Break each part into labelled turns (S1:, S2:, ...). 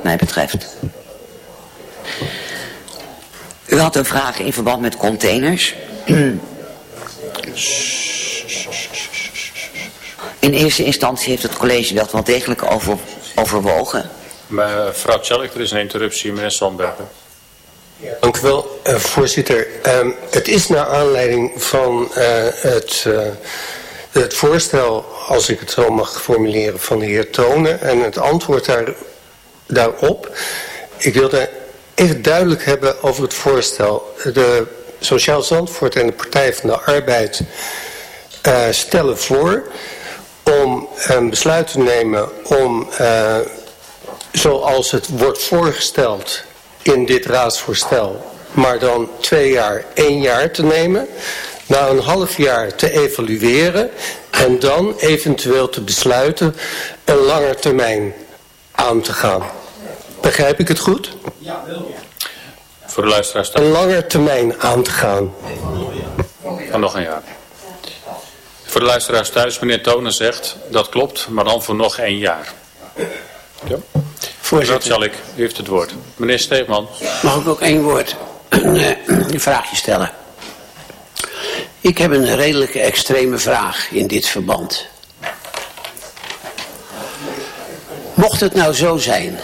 S1: wat mij betreft. U had een vraag in verband met containers. In eerste instantie heeft het college dat wel degelijk over, overwogen.
S2: Mevrouw Tjallik, er is een interruptie, meneer Sandbergen.
S3: Dank u wel, uh, voorzitter. Um, het is naar aanleiding van uh, het, uh, het voorstel, als ik het zo mag formuleren, van de heer Tonen en het antwoord daar, daarop. Ik wilde even duidelijk hebben over het voorstel. De Sociaal Zandvoort en de Partij van de Arbeid stellen voor om een besluit te nemen om, zoals het wordt voorgesteld in dit raadsvoorstel, maar dan twee jaar, één jaar te nemen, na een half jaar te evalueren en dan eventueel te besluiten een langer termijn aan te gaan. Begrijp ik het goed?
S2: Ja, wel. Voor de luisteraars
S3: Een langer termijn aan te gaan.
S2: Van nog een jaar. Voor de luisteraars thuis, meneer Tonen zegt, dat klopt, maar dan voor nog één jaar. Ja. Voorzitter. Dat zal ik. U heeft het woord. Meneer Steegman.
S4: Mag ik ook één woord, een, eh, een vraagje stellen? Ik heb een redelijke extreme vraag in dit verband. Mocht het nou zo zijn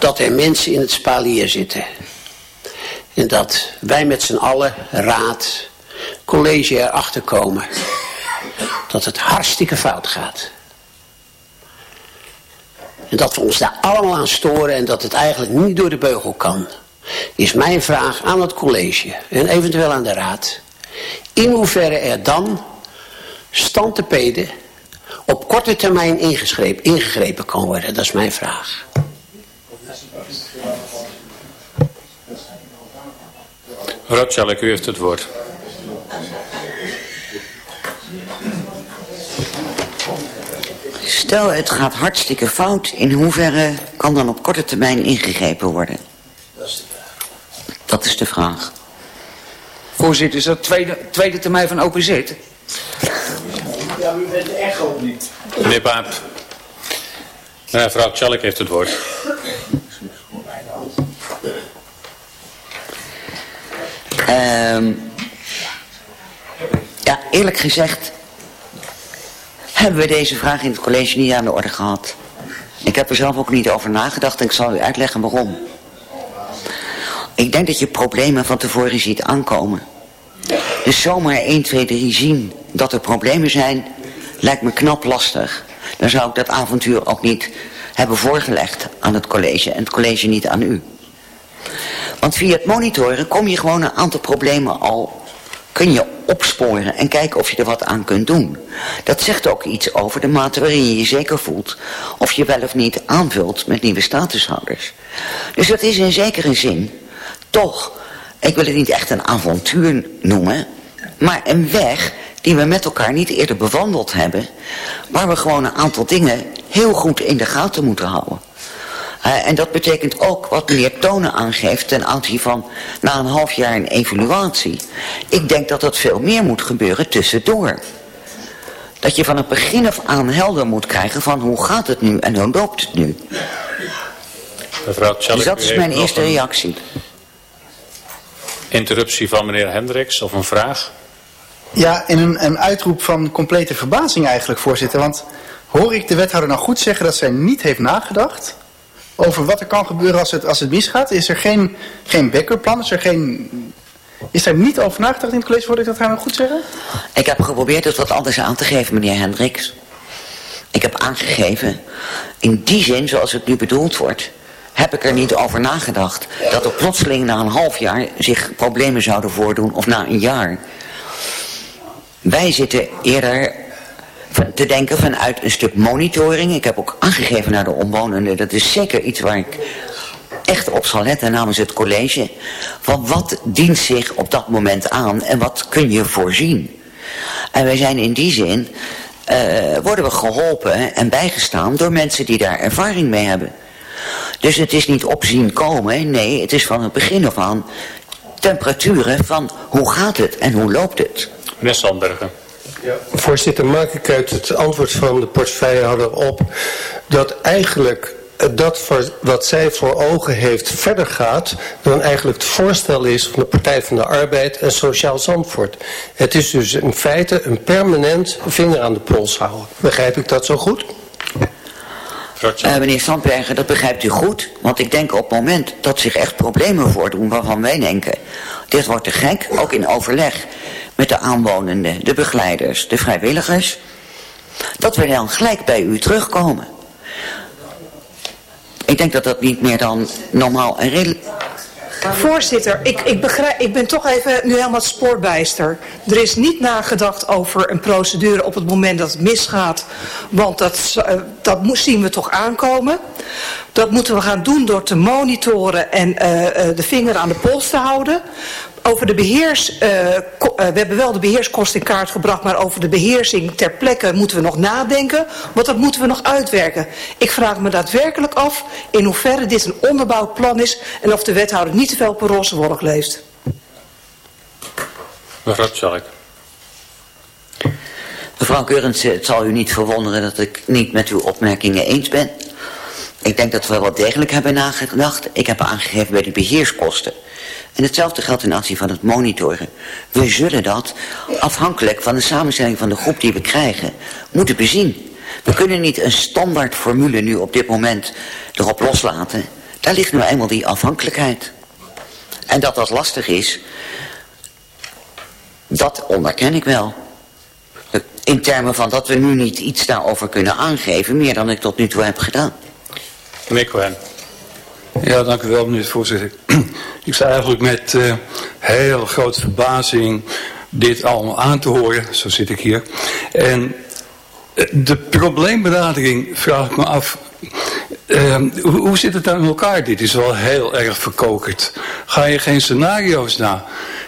S4: dat er mensen in het spalier zitten en dat wij met z'n allen, raad, college erachter komen dat het hartstikke fout gaat en dat we ons daar allemaal aan storen en dat het eigenlijk niet door de beugel kan. Is mijn vraag aan het college en eventueel aan de raad. In hoeverre er dan standtepeden op korte termijn ingegrepen kan worden. Dat is mijn vraag.
S2: Rotschalk, u heeft het woord.
S1: Stel, het gaat hartstikke fout. In hoeverre kan dan op korte termijn ingegrepen worden? Dat is de vraag. Dat is de vraag.
S5: Voorzitter, is dat tweede, tweede termijn van OPZ? Ja,
S6: u bent de echo niet.
S2: Meneer Paap. Mevrouw Tjallik heeft het woord.
S1: Um, ja, eerlijk gezegd hebben we deze vraag in het college niet aan de orde gehad. Ik heb er zelf ook niet over nagedacht en ik zal u uitleggen waarom. Ik denk dat je problemen van tevoren ziet aankomen. Dus zomaar 1, 2, 3 zien dat er problemen zijn, lijkt me knap lastig. Dan zou ik dat avontuur ook niet hebben voorgelegd aan het college en het college niet aan u. Want via het monitoren kom je gewoon een aantal problemen al kun je opsporen en kijken of je er wat aan kunt doen. Dat zegt ook iets over de mate waarin je je zeker voelt of je wel of niet aanvult met nieuwe statushouders. Dus dat is in zekere zin toch, ik wil het niet echt een avontuur noemen, maar een weg die we met elkaar niet eerder bewandeld hebben, waar we gewoon een aantal dingen heel goed in de gaten moeten houden. Uh, en dat betekent ook wat meneer Tonen aangeeft ten aanzien van na een half jaar een evaluatie. Ik denk dat dat veel meer moet gebeuren tussendoor. Dat je van het begin af aan helder moet krijgen van hoe gaat het nu en hoe loopt het nu.
S2: Mevrouw Tjallik,
S1: dus dat is mijn eerste reactie.
S2: Interruptie van meneer Hendricks of een vraag?
S7: Ja, in een, een uitroep van complete verbazing eigenlijk, voorzitter. Want hoor ik de wethouder nou goed zeggen dat zij niet heeft nagedacht over wat er kan gebeuren als het, als het misgaat? Is er geen, geen backup plan? Is er geen... Is daar niet over nagedacht in het college, Wil ik dat gaan goed zeggen?
S1: Ik heb geprobeerd het wat anders aan te geven, meneer Hendricks. Ik heb aangegeven, in die zin zoals het nu bedoeld wordt... heb ik er niet over nagedacht dat er plotseling na een half jaar zich problemen zouden voordoen... of na een jaar. Wij zitten eerder te denken vanuit een stuk monitoring. Ik heb ook aangegeven naar de omwonenden. Dat is zeker iets waar ik echt op zal letten namens het college. Van wat dient zich op dat moment aan en wat kun je voorzien. En wij zijn in die zin, uh, worden we geholpen en bijgestaan door mensen die daar ervaring mee hebben. Dus het is niet opzien komen, nee, het is van het begin af aan temperaturen van hoe gaat het en hoe loopt het.
S2: Meneer Sandbergen.
S3: Ja. Voorzitter, maak ik uit het antwoord van de portefeuillehouder op dat eigenlijk dat wat zij voor ogen heeft verder gaat dan eigenlijk het voorstel is van de Partij van de Arbeid en Sociaal Zandvoort. Het is dus in feite een permanent vinger aan de pols houden. Begrijp ik dat zo goed?
S1: Uh, meneer Sandberger, dat begrijpt u goed. Want ik denk op het moment dat zich echt problemen voordoen waarvan wij denken... dit wordt te gek, ook in overleg met de aanwonenden, de begeleiders, de vrijwilligers... dat we dan gelijk bij u terugkomen. Ik denk dat dat niet meer dan normaal en redelijk...
S8: Voorzitter, ik, ik, begrijp, ik ben toch even nu helemaal spoorbijster. Er is niet nagedacht over een procedure op het moment dat het misgaat. Want dat, uh, dat zien we toch aankomen. Dat moeten we gaan doen door te monitoren en uh, uh, de vinger aan de pols te houden. Over de beheers, uh, uh, we hebben wel de beheerskosten in kaart gebracht, maar over de beheersing ter plekke moeten we nog nadenken, want dat moeten we nog uitwerken. Ik vraag me daadwerkelijk af in hoeverre dit een onderbouwd plan is en of de wethouder niet te veel op een roze wolk leeft.
S2: Mevrouw Tjallik.
S1: Mevrouw Keurens, het zal u niet verwonderen dat ik niet met uw opmerkingen eens ben. Ik denk dat we wel degelijk hebben nagedacht. Ik heb aangegeven bij de beheerskosten. En hetzelfde geldt ten aanzien van het monitoren. We zullen dat, afhankelijk van de samenstelling van de groep die we krijgen, moeten bezien. We kunnen niet een standaard formule nu op dit moment erop loslaten. Daar ligt nu eenmaal die afhankelijkheid. En dat dat lastig is, dat onderken ik wel. In termen van dat we nu niet iets daarover kunnen aangeven, meer dan ik tot nu toe heb gedaan.
S2: Meneer.
S9: Ja, dank u wel, meneer de voorzitter. Ik sta eigenlijk met uh, heel grote verbazing dit allemaal aan te horen. Zo zit ik hier. En uh, de probleembenadering vraag ik me af. Hoe, hoe zit het dan in elkaar? Dit is wel heel erg verkokerd. Ga je geen scenario's na?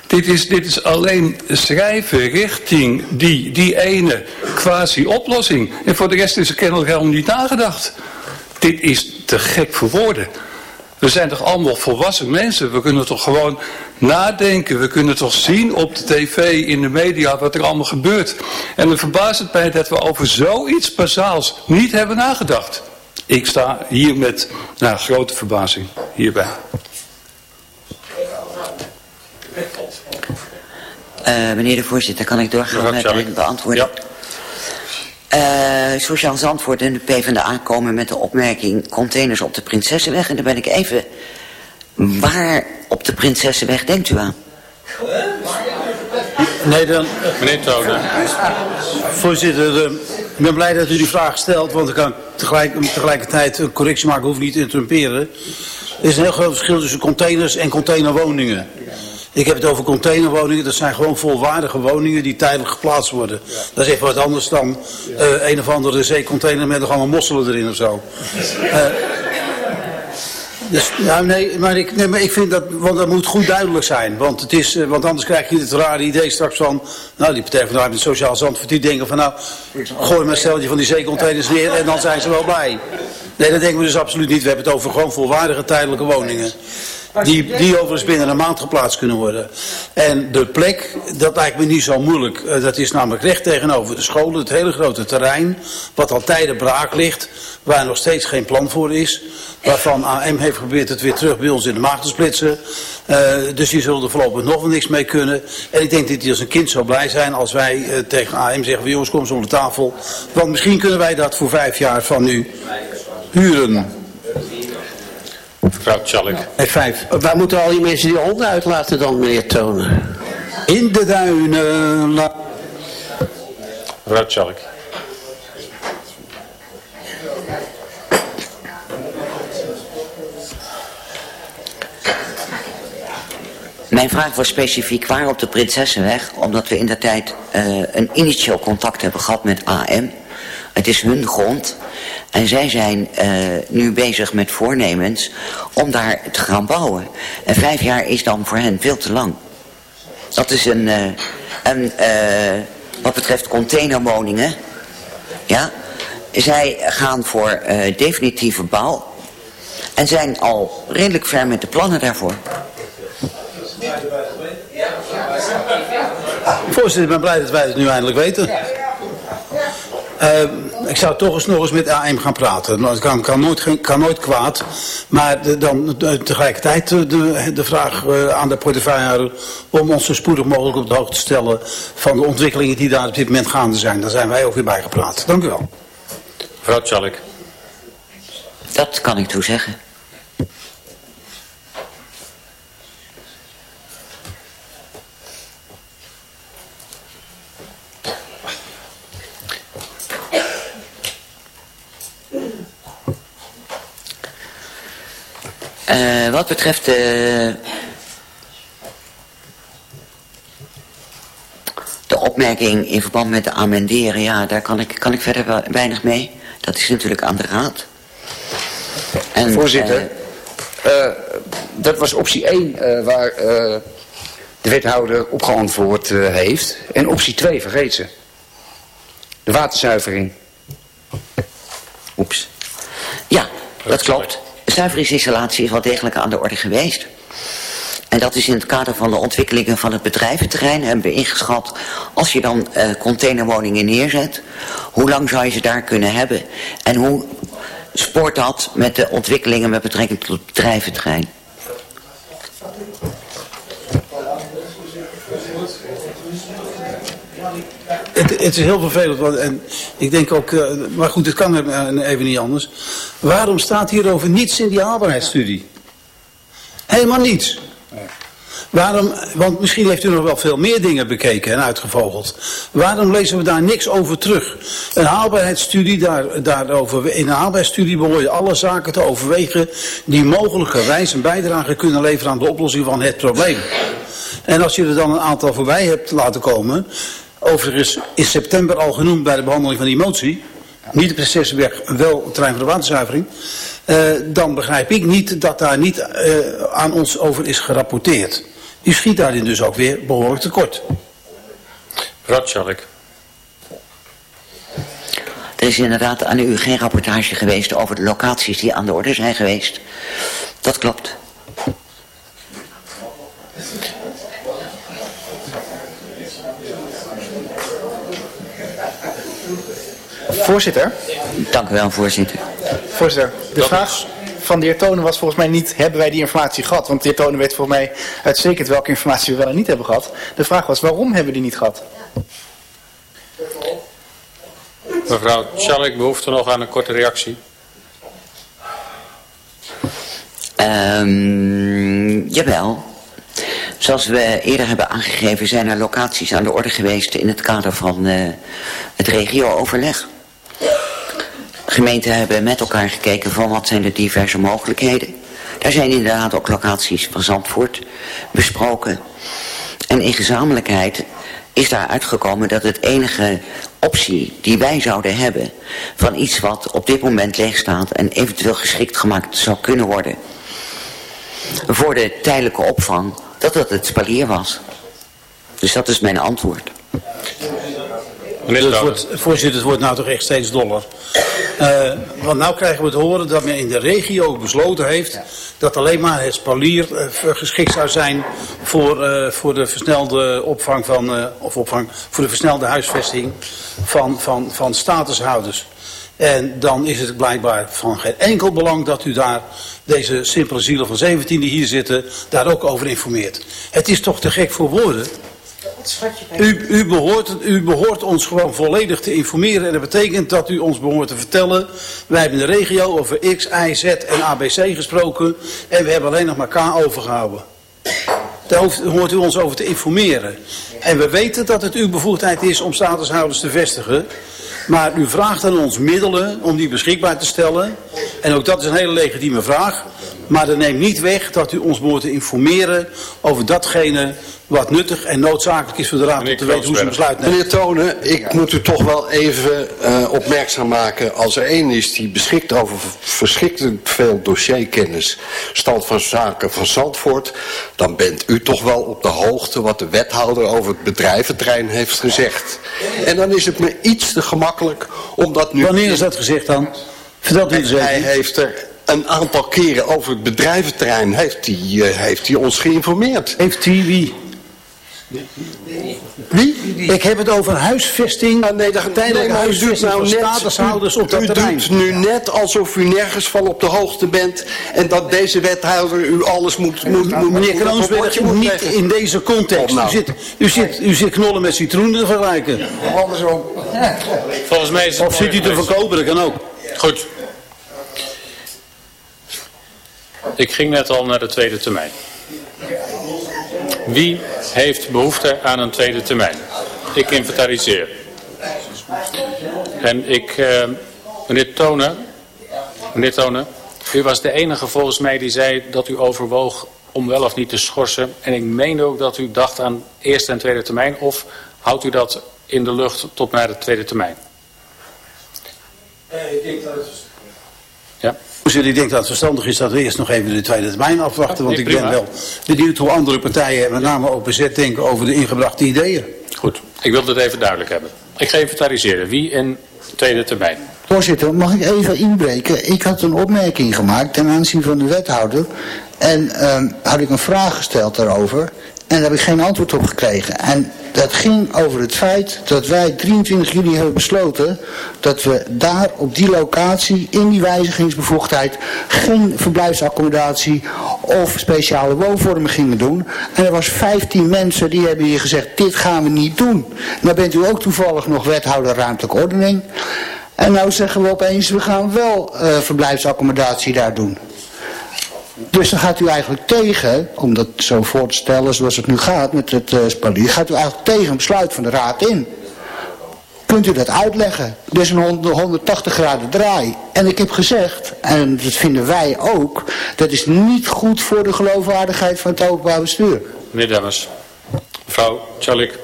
S9: Dit is, dit is alleen schrijven richting die, die ene quasi-oplossing. En voor de rest is er kennelijk helemaal niet nagedacht. Dit is te gek voor woorden. We zijn toch allemaal volwassen mensen. We kunnen toch gewoon nadenken. We kunnen toch zien op de tv, in de media, wat er allemaal gebeurt. En het verbaast het mij dat we over zoiets bazaals niet hebben nagedacht. Ik sta hier met nou, grote verbazing hierbij.
S1: Uh, meneer de voorzitter, kan ik doorgaan met de beantwoording? Ja. Uh, Sociaal Zandvoort en de PvdA komen met de opmerking containers op de Prinsessenweg. En dan ben ik even, waar op de Prinsessenweg denkt u aan?
S10: Nee, dan...
S2: Meneer Tonen.
S10: Voorzitter, ik ben blij dat u die vraag stelt, want ik kan tegelijk, tegelijkertijd een correctie maken, hoef niet te interrumperen. Er is een heel groot verschil tussen containers en containerwoningen. Ik heb het over containerwoningen. Dat zijn gewoon volwaardige woningen die tijdelijk geplaatst worden. Dat is even wat anders dan uh, een of andere zeecontainer met nog allemaal mosselen erin of zo. Uh, dus, nou, nee, maar ik, nee, maar ik vind dat, want dat moet goed duidelijk zijn. Want, het is, uh, want anders krijg je het rare idee straks van, nou die Partij van de Arbeid Sociaal Zandvoort, die denken van nou, gooi maar een steltje van die zeecontainers neer en dan zijn ze wel blij. Nee, dat denken we dus absoluut niet. We hebben het over gewoon volwaardige tijdelijke woningen. Die, die overigens binnen een maand geplaatst kunnen worden. En de plek, dat lijkt me niet zo moeilijk. Uh, dat is namelijk recht tegenover de scholen, het hele grote terrein. Wat al tijden braak ligt, waar nog steeds geen plan voor is. Waarvan AM heeft geprobeerd het weer terug bij ons in de maag te splitsen. Uh, dus die zullen er voorlopig nog wel niks mee kunnen. En ik denk dat hij als een kind zou blij zijn als wij uh, tegen AM zeggen... jongens, kom eens om de tafel. Want misschien kunnen wij dat voor vijf jaar van nu huren.
S2: Mevrouw Tjallik.
S4: vijf. Waar moeten al die mensen die honden uitlaten dan, meneer Tonen?
S10: In de duinen.
S2: Mevrouw Tjallik.
S1: Mijn vraag was specifiek waar op de Prinsessenweg, omdat we in de tijd uh, een initieel contact hebben gehad met AM. Het is hun grond en zij zijn uh, nu bezig met voornemens om daar te gaan bouwen. En vijf jaar is dan voor hen veel te lang. Dat is een, uh, een uh, wat betreft containerwoningen. Ja, zij gaan voor definitieve bouw. En zijn al redelijk ver met de plannen daarvoor.
S10: Voorzitter, ik ben blij dat wij het nu eindelijk weten. Uh, ik zou toch eens nog eens met AM gaan praten. Dat kan, kan, nooit, kan nooit kwaad. Maar de- dan de- tegelijkertijd de, de, de vraag eh, aan de portefeuillehouder om ons zo spoedig mogelijk op de hoogte te stellen van de ontwikkelingen die daar op dit moment gaande zijn. Daar zijn wij ook weer bij gepraat. Dank u wel.
S2: Mevrouw Tjallik.
S1: Dat kan ik toe zeggen. Eh, wat betreft de, de opmerking in verband met de amenderen, ja, daar kan ik, kan ik verder wel- weinig mee. Dat is natuurlijk aan de raad. En,
S5: Voorzitter,
S1: eh,
S5: eh, dat was optie 1 eh, waar eh, de wethouder op geantwoord eh, heeft. En optie 2, vergeet ze. De waterzuivering.
S1: Oeps. Ja, dat klopt. Zuiveringsinstallatie is wel degelijk aan de orde geweest. En dat is in het kader van de ontwikkelingen van het bedrijventerrein hebben we ingeschat. Als je dan eh, containerwoningen neerzet, hoe lang zou je ze daar kunnen hebben? En hoe spoort dat met de ontwikkelingen met betrekking tot het bedrijventerrein?
S10: Het, het is heel vervelend, want, en ik denk ook, eh, maar goed, het kan eh, even niet anders. Waarom staat hierover niets in die haalbaarheidsstudie? Helemaal niets. Waarom, want misschien heeft u nog wel veel meer dingen bekeken en uitgevogeld. Waarom lezen we daar niks over terug? Een haalbaarheidsstudie, daar, daarover, in een haalbaarheidsstudie behoor je alle zaken te overwegen die mogelijkerwijs een bijdrage kunnen leveren aan de oplossing van het probleem. En als je er dan een aantal voorbij hebt laten komen, overigens in september al genoemd bij de behandeling van die motie, niet de Prinsessenweg, wel het terrein van de waterzuivering, eh, dan begrijp ik niet dat daar niet eh, aan ons over is gerapporteerd. U schiet daarin dus ook weer behoorlijk tekort.
S2: Tjallik.
S1: Er is inderdaad aan u geen rapportage geweest over de locaties die aan de orde zijn geweest. Dat klopt.
S7: Voorzitter,
S1: Dank u wel, voorzitter.
S7: voorzitter, de vraag van de heer Tonen was volgens mij niet, hebben wij die informatie gehad? Want de heer Tonen weet volgens mij uitstekend welke informatie we wel en niet hebben gehad. De vraag was, waarom hebben we die niet gehad?
S2: Mevrouw Tjallik behoeft er nog aan een korte reactie.
S1: Ehm jawel. Zoals we eerder hebben aangegeven zijn er locaties aan de orde geweest in het kader van eh, het regio-overleg. Gemeenten hebben met elkaar gekeken van wat zijn de diverse mogelijkheden. Daar zijn inderdaad ook locaties van Zandvoort besproken. En in gezamenlijkheid is daar uitgekomen dat het enige optie die wij zouden hebben... van iets wat op dit moment leeg staat en eventueel geschikt gemaakt zou kunnen worden... voor de tijdelijke opvang, dat dat het spalier was. Dus dat is mijn antwoord.
S10: Het wordt, voorzitter, het wordt nou toch echt steeds doller. Eh, want nou krijgen we te horen dat men in de regio besloten heeft dat alleen maar het spalier eh, geschikt zou zijn voor, eh, voor de versnelde opvang van, eh, of opvang, voor de versnelde huisvesting van, van, van statushouders. En dan is het blijkbaar van geen enkel belang dat u daar deze simpele zielen van 17 die hier zitten, daar ook over informeert. Het is toch te gek voor woorden? U, u, behoort, u behoort ons gewoon volledig te informeren. En dat betekent dat u ons behoort te vertellen. Wij hebben in de regio over X, Y, Z en ABC gesproken. En we hebben alleen nog maar K overgehouden. Daar hoort u ons over te informeren. En we weten dat het uw bevoegdheid is om statushouders te vestigen. Maar u vraagt aan ons middelen om die beschikbaar te stellen. En ook dat is een hele legitieme vraag. Maar dat neemt niet weg dat u ons te informeren over datgene wat nuttig en noodzakelijk is voor de Raad om te weten hoe ze besluit nemen.
S11: Meneer Tonen, ik moet u toch wel even eh, opmerkzaam maken. Als er één is die beschikt over verschrikkelijk veel dossierkennis, stand van zaken van Zandvoort, dan bent u toch wel op de hoogte wat de wethouder over het bedrijventerrein heeft gezegd. En dan is het me iets te gemakkelijk om dat nu...
S10: Wanneer is dat gezegd dan? Vertelt u eens
S11: Hij heeft er een aantal keren over het bedrijventerrein heeft hij, eh, heeft hij ons geïnformeerd.
S10: Heeft hij wie? Wie? Ik heb het over huisvesting.
S11: Ah, nee, dat, nee,
S10: huisvesting
S11: nou net,
S10: statushouders op dat
S11: u
S10: terrein.
S11: doet nu net alsof u nergens van op de hoogte bent en dat deze wethouder u alles moet... moet, moet
S10: Meneer Kroonsberg, niet
S11: leggen.
S10: in deze context.
S11: Nou.
S10: U, zit, u, zit, u zit knollen met citroenen te vergelijken.
S6: Andersom.
S2: Volgens mij is het
S10: Of zit u te verkopen, dat kan ook.
S2: Goed. Ik ging net al naar de tweede termijn. Wie heeft behoefte aan een tweede termijn? Ik inventariseer. En ik, eh, meneer Tonen, meneer Tonen, u was de enige volgens mij die zei dat u overwoog om wel of niet te schorsen. En ik meende ook dat u dacht aan eerste en tweede termijn. Of houdt u dat in de lucht tot naar de tweede termijn?
S10: ik denk dat het...
S2: Ja.
S10: Voorzitter, ik denk dat het verstandig is dat we eerst nog even de tweede termijn afwachten. Want ik ben wel benieuwd hoe andere partijen, met name OPZ, denken over de ingebrachte ideeën.
S2: Goed, ik wil het even duidelijk hebben. Ik ga inventariseren. Wie in tweede termijn?
S12: Voorzitter, mag ik even inbreken? Ik had een opmerking gemaakt ten aanzien van de wethouder. En ehm, had ik een vraag gesteld daarover. En daar heb ik geen antwoord op gekregen. En dat ging over het feit dat wij 23 juli hebben besloten... dat we daar op die locatie, in die wijzigingsbevoegdheid... geen verblijfsaccommodatie of speciale woonvormen gingen doen. En er was 15 mensen die hebben hier gezegd, dit gaan we niet doen. Nou bent u ook toevallig nog wethouder ruimtelijke ordening... En nou zeggen we opeens, we gaan wel eh, verblijfsaccommodatie daar doen. Dus dan gaat u eigenlijk tegen, om dat zo voor te stellen zoals het nu gaat met het uh, spalier, gaat u eigenlijk tegen een besluit van de raad in. Kunt u dat uitleggen? Dus een 180 graden draai. En ik heb gezegd, en dat vinden wij ook, dat is niet goed voor de geloofwaardigheid van het openbaar bestuur.
S2: Meneer Demmers. Mevrouw Tjalik.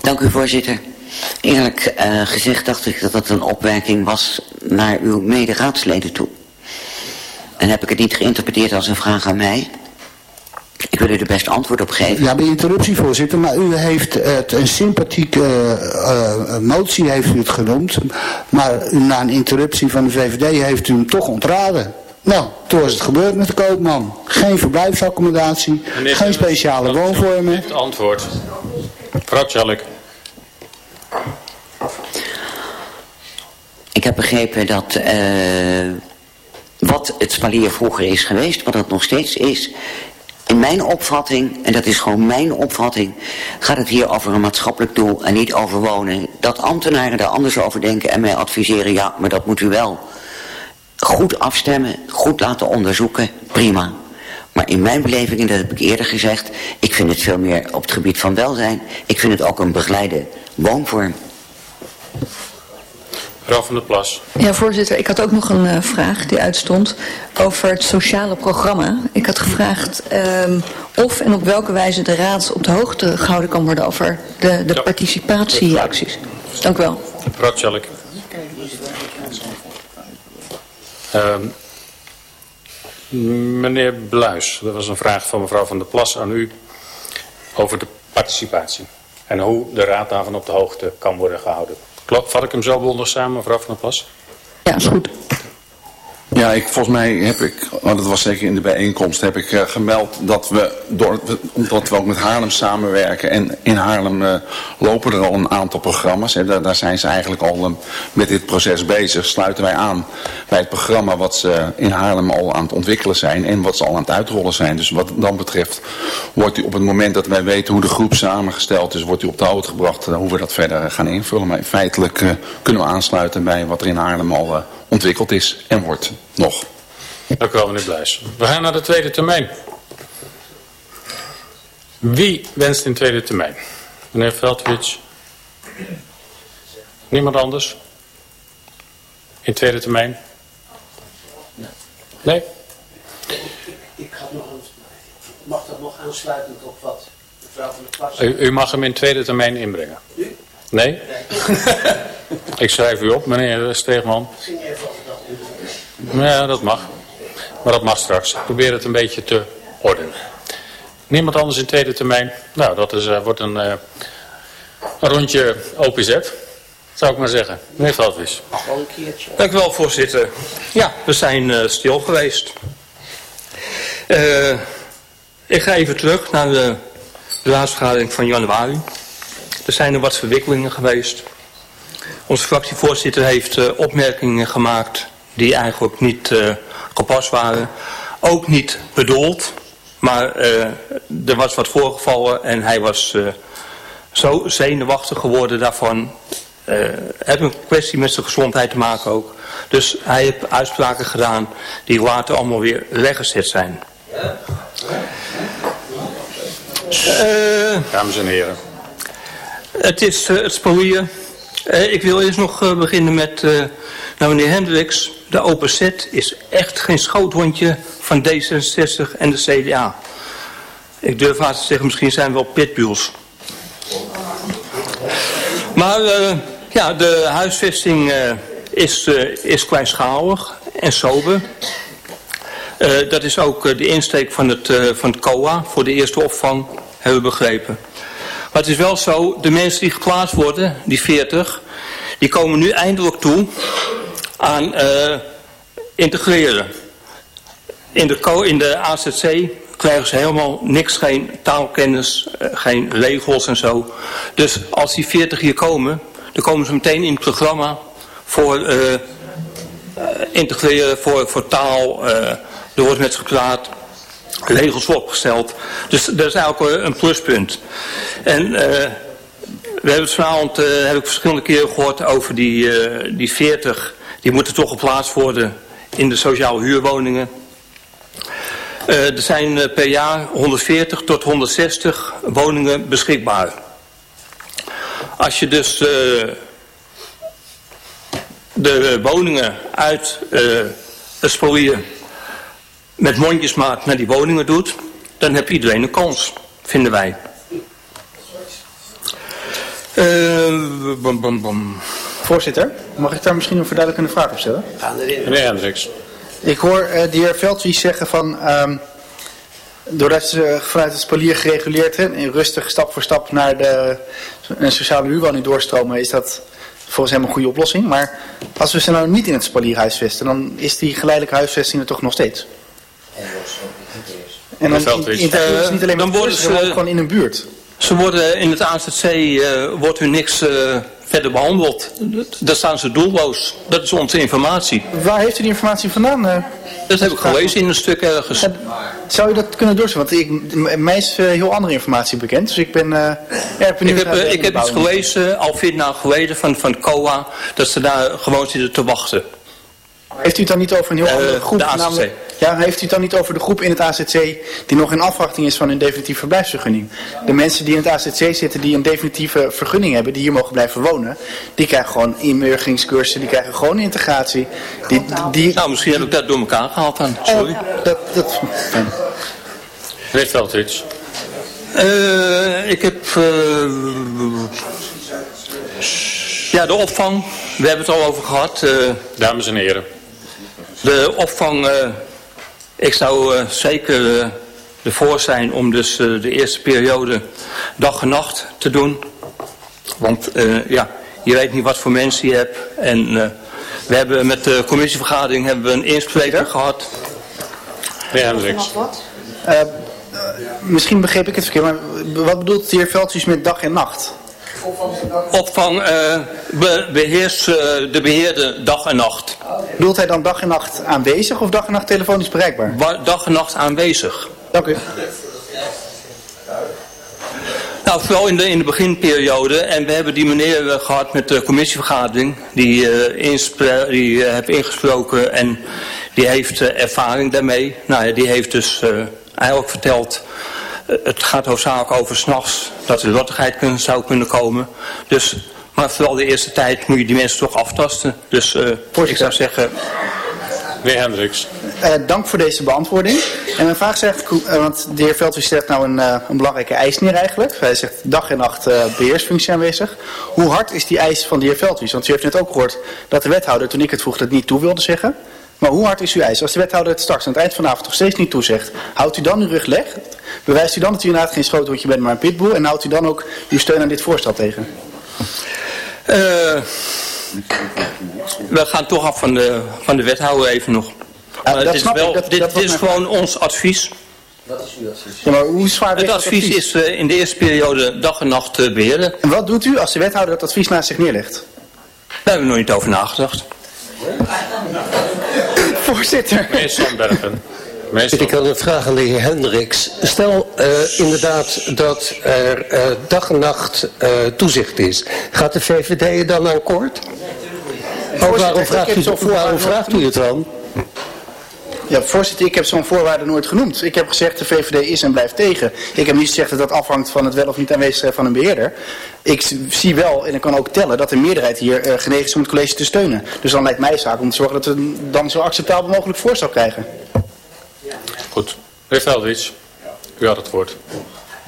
S1: Dank u voorzitter. Eerlijk uh, gezegd dacht ik dat dat een opmerking was naar uw mede-raadsleden toe. En heb ik het niet geïnterpreteerd als een vraag aan mij? Ik wil u er best antwoord op geven.
S12: Ja, bij interruptie voorzitter, maar u heeft het een sympathieke uh, motie heeft u het genoemd. Maar u, na een interruptie van de VVD heeft u hem toch ontraden. Nou, toen is het gebeurd met de koopman. Geen verblijfsaccommodatie,
S2: Meneer
S12: geen speciale woonvormen.
S2: Het antwoord. Mevrouw Tjalik.
S1: Ik heb begrepen dat uh, wat het spalier vroeger is geweest, wat het nog steeds is, in mijn opvatting, en dat is gewoon mijn opvatting, gaat het hier over een maatschappelijk doel en niet over wonen. Dat ambtenaren daar anders over denken en mij adviseren, ja, maar dat moet u wel goed afstemmen, goed laten onderzoeken, prima. Maar in mijn beleving, en dat heb ik eerder gezegd, ik vind het veel meer op het gebied van welzijn. Ik vind het ook een begeleide woonvorm.
S2: Mevrouw van der Plas.
S13: Ja, voorzitter. Ik had ook nog een uh, vraag die uitstond over het sociale programma. Ik had gevraagd um, of en op welke wijze de raad op de hoogte gehouden kan worden over de, de ja. participatieacties. Dank u wel.
S2: Mevrouw Tjallik. Um, meneer Bluis, dat was een vraag van mevrouw van der Plas aan u over de participatie. En hoe de raad daarvan op de hoogte kan worden gehouden. Vat ik hem zo bondig samen, mevrouw van der Plas?
S13: Ja, is goed.
S14: Ja, ik, volgens mij heb ik, want dat was zeker in de bijeenkomst, heb ik uh, gemeld dat we, door, omdat we ook met Haarlem samenwerken en in Haarlem uh, lopen er al een aantal programma's. Daar, zijn ze eigenlijk al um, met dit proces bezig. Sluiten wij aan bij het programma wat ze in Haarlem al aan het ontwikkelen zijn en wat ze al aan het uitrollen zijn. Dus wat dan betreft wordt u op het moment dat wij weten hoe de groep samengesteld is, wordt u op de hoogte gebracht uh, hoe we dat verder gaan invullen. Maar feitelijk kunnen we aansluiten bij wat er in Haarlem al ontwikkeld is en wordt nog.
S2: Dank u wel, meneer Bluis. We gaan naar de tweede termijn. Wie wenst in tweede termijn? Meneer Veldwits. Niemand anders? In tweede termijn? Nee?
S4: Ik ga nog een, mag dat nog aansluitend op wat mevrouw van der Plas...
S2: U, u mag hem in tweede termijn inbrengen. Nee? nee. Ik schrijf u op, meneer Steegman. Ja, dat mag. Maar dat mag straks. Ik probeer het een beetje te ordenen. Niemand anders in tweede termijn? Nou, dat is, uh, wordt een, uh, een rondje OPZ, zou ik maar zeggen. Meneer Veldwies.
S15: Dank u wel, voorzitter. Ja, we zijn uh, stil geweest. ik ga even terug naar de de raadsvergadering van januari. Er zijn er wat verwikkelingen geweest. Onze fractievoorzitter heeft uh, opmerkingen gemaakt die eigenlijk niet uh, gepast waren. Ook niet bedoeld, maar uh, er was wat voorgevallen en hij was zo zenuwachtig geworden daarvan. Heeft een kwestie met zijn gezondheid te maken ook. Dus hij heeft uitspraken gedaan die later allemaal weer rechtgezet zijn.
S2: Dames en heren.
S15: Het is uh, het spolier. Uh, ik wil eerst nog beginnen met nou, meneer Hendricks. De OPZ is echt geen schoothondje van D66 en de CDA. Ik durf haast te zeggen, misschien zijn we wel pitbulls. Maar ja, de huisvesting is, is kleinschalig en sober. Dat is ook de insteek van het, van het COA voor de eerste opvang, hebben we begrepen. Maar het is wel zo, de mensen die geplaatst worden, die 40, die komen nu eindelijk toe aan integreren. In de, in de AZC krijgen ze helemaal niks, geen taalkennis, geen regels en zo. Dus als die 40 hier komen, dan komen ze meteen in het programma voor integreren, voor, voor taal er wordt met gepraat, regels opgesteld. Dus dat is eigenlijk een pluspunt. En uh, we hebben het vanavond, uh, heb ik verschillende keren gehoord over die, uh, die 40. Die moeten toch geplaatst worden in de sociale huurwoningen. er zijn per jaar 140 tot 160 woningen beschikbaar. Als je dus de woningen uit het met mondjesmaat naar die woningen doet, dan heb iedereen een kans, vinden wij.
S7: Uh, bom, bom, bom. Voorzitter, mag ik daar misschien een verduidelijkende vraag op stellen?
S2: Meneer Hendricks.
S7: Ik hoor uh, de heer Veldwies zeggen van... Um, doordat ze vanuit het spalier gereguleerd en rustig stap voor stap naar de een sociale huurwoning doorstromen... is dat volgens hem een goede oplossing. Maar als we ze nou niet in het spalier huisvesten... dan is die geleidelijke huisvesting er toch nog steeds. En dan integreren ze niet alleen dan worden ze gewoon in een buurt.
S15: Ze worden in het AZC uh, wordt hun niks uh, verder behandeld. Daar staan ze doelloos. Dat is onze informatie.
S7: Waar heeft u die informatie vandaan? Uh,
S15: dat heb ik gelezen in een stuk ergens.
S7: Zou u dat kunnen doorzetten? Want ik, mij is heel andere informatie bekend. Dus ik ben erg benieuwd.
S15: Ik heb, ik heb iets gelezen, al vier dagen geleden, van, van COA. Dat ze daar gewoon zitten te wachten.
S7: Heeft u het dan niet over een heel andere groep? De namelijk, ja, heeft u het dan niet over de groep in het AZC die nog in afwachting is van een definitieve verblijfsvergunning? De mensen die in het AZC zitten die een definitieve vergunning hebben, die hier mogen blijven wonen, die krijgen gewoon inburgeringscursussen, die krijgen gewoon integratie. Die, die,
S15: nou, misschien heb ik dat door elkaar gehaald dan. Sorry. Uh,
S7: dat, dat,
S2: Meneer Veldwits.
S15: Uh, ik heb... Uh, ja, de opvang. We hebben het al over gehad. Uh,
S2: Dames en heren.
S15: De opvang, uh, ik zou uh, zeker uh, ervoor zijn om dus de eerste periode dag en nacht te doen. Want ja, je weet niet wat voor mensen je hebt. En we hebben met de commissievergadering hebben we een inspreker gehad.
S2: Ja, Hendricks.
S7: misschien begreep ik het verkeerd, maar wat bedoelt de heer Veldjes met dag en nacht?
S15: Opvang uh, be beheerst uh, de beheerde dag en nacht.
S7: Bedoelt hij dan dag en nacht aanwezig of dag en nacht telefonisch bereikbaar?
S15: Wa dag en nacht aanwezig.
S7: Dank u.
S15: Nou, vooral in de, in de beginperiode. En we hebben die meneer uh, gehad met de commissievergadering. Die, uh, die uh, heeft ingesproken en die heeft ervaring daarmee. Nou ja, die heeft dus eigenlijk verteld het gaat hoofdzakelijk over s'nachts dat er lottigheid kun, zou kunnen komen. Dus, maar vooral de eerste tijd moet je die mensen toch aftasten. Dus uh, ik zou zeggen...
S2: Meneer Hendricks.
S7: Uh, dank voor deze beantwoording. En mijn vraag is eigenlijk, uh, want de heer Veldwies stelt nou een, uh, een, belangrijke eis neer eigenlijk. Hij zegt dag en nacht beheersfunctie aanwezig. Hoe hard is die eis van de heer Veldwies? Want u heeft net ook gehoord dat de wethouder, toen ik het vroeg, dat niet toe wilde zeggen. Maar hoe hard is uw eis? Als de wethouder het straks aan het eind van de avond nog steeds niet toezegt, houdt u dan uw rug leg? Bewijst u dan dat u inderdaad geen schoothondje bent, maar een pitbull? En houdt u dan ook uw steun aan dit voorstel tegen?
S15: Uh, we gaan toch af van de, van de wethouder even nog. Ja, het is wel, ik, dat, dit, dat dit is gewoon ons advies.
S4: Wat is uw advies?
S7: Ja, maar hoe zwaar
S15: Het
S7: dat
S15: advies is eh, in de eerste periode dag en nacht eh, beheren.
S7: En wat doet u als de wethouder dat advies naast zich neerlegt?
S15: Daar hebben we nog niet over nagedacht.
S7: Voorzitter.
S2: Meneer Sandbergen.
S3: Ik had een vraag aan de heer Hendricks. Stel uh, inderdaad dat er uh, dag en nacht uh, toezicht is. Gaat de VVD dan aan kort? Oh, waarom vraagt, u, waarom vraagt u het dan?
S7: Ja, voorzitter, ik heb zo'n voorwaarde nooit genoemd. Ik heb gezegd de VVD is en blijft tegen. Ik heb niet gezegd dat dat afhangt van het wel of niet aanwezig zijn van een beheerder. Ik zie wel, en ik kan ook tellen, dat de meerderheid hier uh, genegen is om het college te steunen. Dus dan lijkt mij zaak om te zorgen dat we dan zo acceptabel mogelijk voorstel krijgen.
S2: Goed. Meneer Veldwits, u had het woord.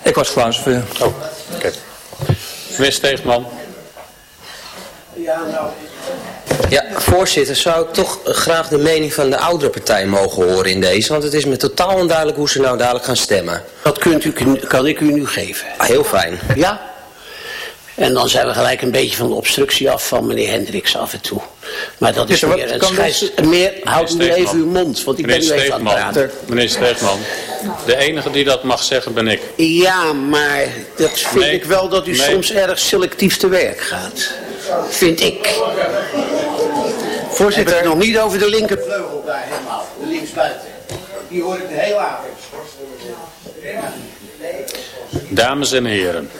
S15: Ik was klaar zover.
S2: Oh, oké. Okay. Meneer Steegman.
S16: Ja, voorzitter, zou ik toch graag de mening van de oudere partij mogen horen in deze. Want het is me totaal onduidelijk hoe ze nou dadelijk gaan stemmen.
S4: Dat kunt u, kan ik u nu geven.
S16: Ah, heel fijn.
S4: Ja? En dan zijn we gelijk een beetje van de obstructie af van meneer Hendricks af en toe. Maar dat is meer een schijs... Meer, houd nu even uw mond, want ik ben nu even aan het praten.
S2: Meneer Steegman, de enige die dat mag zeggen ben ik.
S4: Ja, maar dat vind nee, ik wel dat u nee. soms erg selectief te werk gaat. Vind ik. Voorzitter. Nog niet over de linker...
S6: vleugel daar helemaal, de linksbuiten. Die hoor ik de hele avond.
S2: Dames en heren,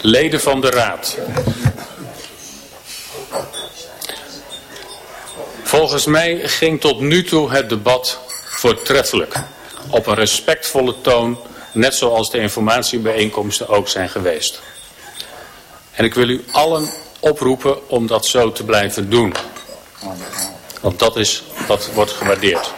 S2: leden van de Raad. Volgens mij ging tot nu toe het debat voortreffelijk. Op een respectvolle toon, net zoals de informatiebijeenkomsten ook zijn geweest. En ik wil u allen oproepen om dat zo te blijven doen. Want dat, is, dat wordt gewaardeerd.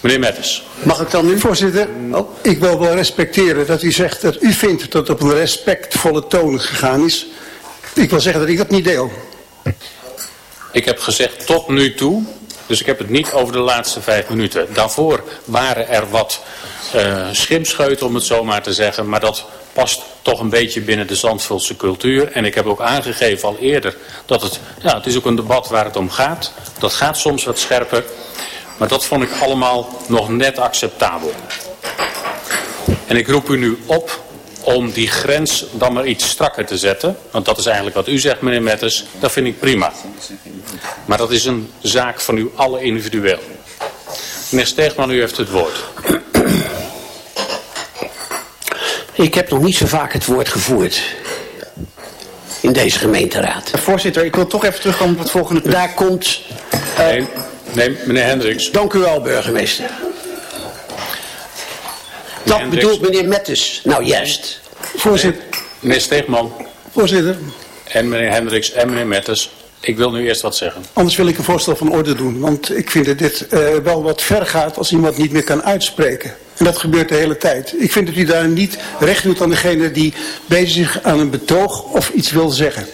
S2: Meneer Metters.
S17: Mag ik dan nu? Voorzitter, oh. ik wil wel respecteren dat u zegt dat u vindt dat het op een respectvolle toon gegaan is. Ik wil zeggen dat ik dat niet deel.
S2: Ik heb gezegd tot nu toe, dus ik heb het niet over de laatste vijf minuten. Daarvoor waren er wat uh, schimpscheuten om het zo maar te zeggen, maar dat past toch een beetje binnen de Zandvoldse cultuur. En ik heb ook aangegeven al eerder dat het, ja, het is ook een debat waar het om gaat. Dat gaat soms wat scherper. Maar dat vond ik allemaal nog net acceptabel. En ik roep u nu op om die grens dan maar iets strakker te zetten. Want dat is eigenlijk wat u zegt, meneer Metters. Dat vind ik prima. Maar dat is een zaak van u alle individueel. Meneer Steegman, u heeft het woord.
S4: Ik heb nog niet zo vaak het woord gevoerd. In deze gemeenteraad.
S7: Voorzitter, ik wil toch even terugkomen op het volgende punt.
S4: Daar komt...
S2: Uh, nee, nee, meneer Hendricks.
S4: Dank u wel, burgemeester. Dat Hendricks. bedoelt meneer Mettes. Nou, juist.
S17: Voorzitter.
S2: Nee, meneer Steegman.
S17: Voorzitter.
S2: En meneer Hendricks en meneer Mettes. Ik wil nu eerst wat zeggen.
S17: Anders wil ik een voorstel van orde doen. Want ik vind dat dit uh, wel wat ver gaat als iemand niet meer kan uitspreken. En dat gebeurt de hele tijd. Ik vind dat u daar niet recht doet aan degene die bezig aan een betoog of iets wil zeggen.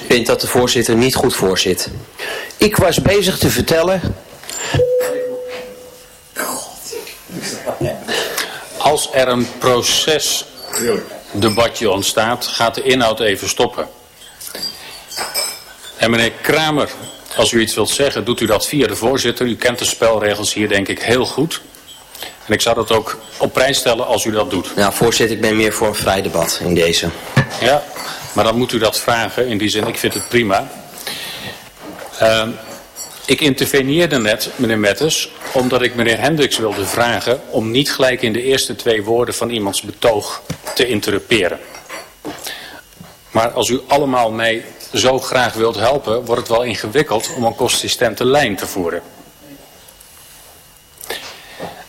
S16: Ik vind dat de voorzitter niet goed voorzit.
S4: Ik was bezig te vertellen...
S2: Als er een procesdebatje ontstaat, gaat de inhoud even stoppen. En meneer Kramer, als u iets wilt zeggen, doet u dat via de voorzitter. U kent de spelregels hier denk ik heel goed. En ik zou dat ook op prijs stellen als u dat doet.
S16: Nou, voorzitter, ik ben meer voor een vrij debat in deze.
S2: Ja, maar dan moet u dat vragen. In die zin, ik vind het prima. Uh, ik interveneerde net, meneer Metters, omdat ik meneer Hendricks wilde vragen... om niet gelijk in de eerste twee woorden van iemands betoog te interruperen. Maar als u allemaal mij zo graag wilt helpen, wordt het wel ingewikkeld om een consistente lijn te voeren.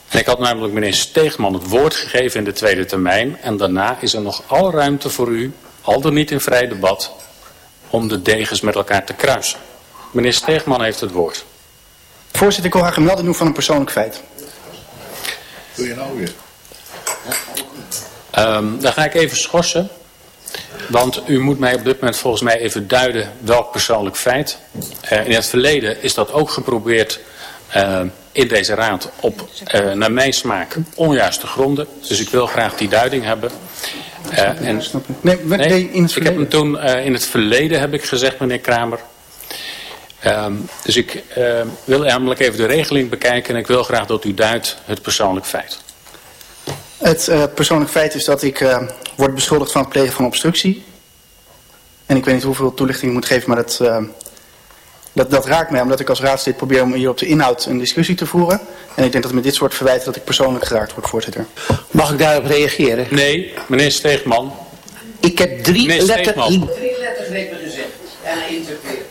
S2: En ik had namelijk meneer Steegman het woord gegeven in de tweede termijn. En daarna is er nog alle ruimte voor u, al dan niet in vrij debat, om de degens met elkaar te kruisen. Meneer Steegman heeft het woord.
S7: Voorzitter, ik wil graag een melding doen van een persoonlijk feit.
S11: Doe je nou weer?
S2: Um, dan ga ik even schorsen. Want u moet mij op dit moment volgens mij even duiden welk persoonlijk feit. Uh, in het verleden is dat ook geprobeerd uh, in deze raad op, uh, naar mijn smaak, onjuiste gronden. Dus ik wil graag die duiding hebben. En,
S7: nee, nee, in het
S2: ik heb hem toen in het verleden heb ik gezegd, meneer Kramer. Ehm, dus ik wil namelijk even de regeling bekijken en ik wil graag dat u duidt het persoonlijk feit.
S7: Het uh, persoonlijk feit is dat ik uh, word beschuldigd van het plegen van obstructie. En ik weet niet hoeveel toelichting ik moet geven, maar dat, uh, dat, dat raakt mij. Omdat ik als raadslid probeer om hier op de inhoud een discussie te voeren. En ik denk dat met dit soort verwijten dat ik persoonlijk geraakt word, voorzitter.
S4: Mag ik daarop reageren?
S2: Nee, meneer Steegman.
S4: Ik heb drie letters...
S16: Drie letters hebben gezegd. En hij interpreteert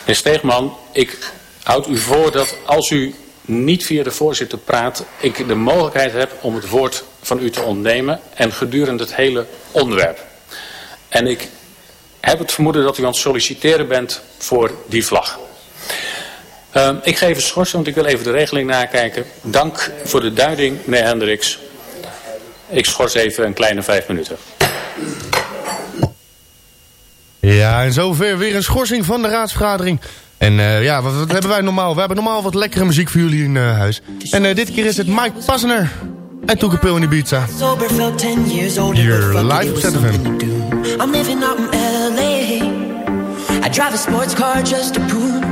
S2: Meneer Steegman, ik houd u voor dat als u niet via de voorzitter praat, ik de mogelijkheid heb om het woord van u te ontnemen en gedurende het hele onderwerp. En ik heb het vermoeden dat u aan het solliciteren bent voor die vlag. Uh, ik ga even schorsen, want ik wil even de regeling nakijken. Dank voor de duiding, meneer Hendricks. Ik schors even een kleine vijf minuten.
S18: Ja, en zover weer een schorsing van de raadsvergadering. En uh, ja, wat, wat, hebben wij normaal? We hebben normaal wat lekkere muziek voor jullie in uh, huis. En uh, dit keer is het Mike Passner. En Pill in Ibiza. Hier live op ZFM. I'm living out in L.A. I drive a sports car just to prove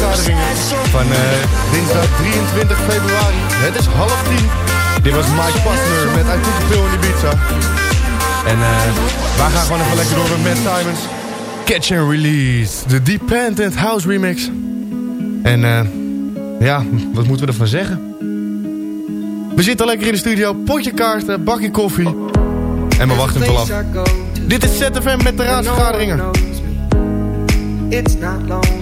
S18: Raadsvergaderingen van uh, dinsdag 23 februari. Het is half tien. Dit was Mike Passner met I Took Pill in. En uh, wij gaan gewoon even lekker door met Matt Simons. Catch and Release, de Dependent House Remix. En uh, ja, wat moeten we ervan zeggen? We zitten lekker in de studio, potje kaarten, bakje koffie. En we wachten hem. Dit is ZFM met de raadsvergaderingen.
S19: It's not lonely.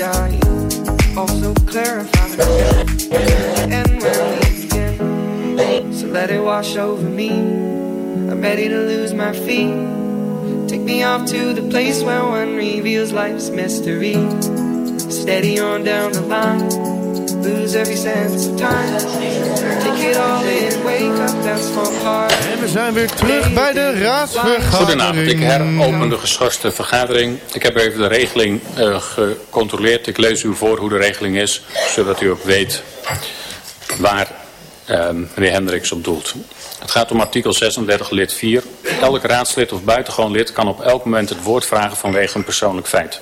S19: Also clarifying. And when we begin, so let it wash over me. I'm ready to lose my feet. Take me off to the place where one reveals life's mystery. Steady on down the line. Lose every sense of time.
S20: En we zijn weer terug bij de raadsvergadering.
S2: Goedenavond, ik heropen de geschorste vergadering. Ik heb even de regeling uh, gecontroleerd. Ik lees u voor hoe de regeling is, zodat u ook weet waar uh, meneer Hendricks op doelt. Het gaat om artikel 36 lid 4. Elk raadslid of buitengewoon lid kan op elk moment het woord vragen vanwege een persoonlijk feit.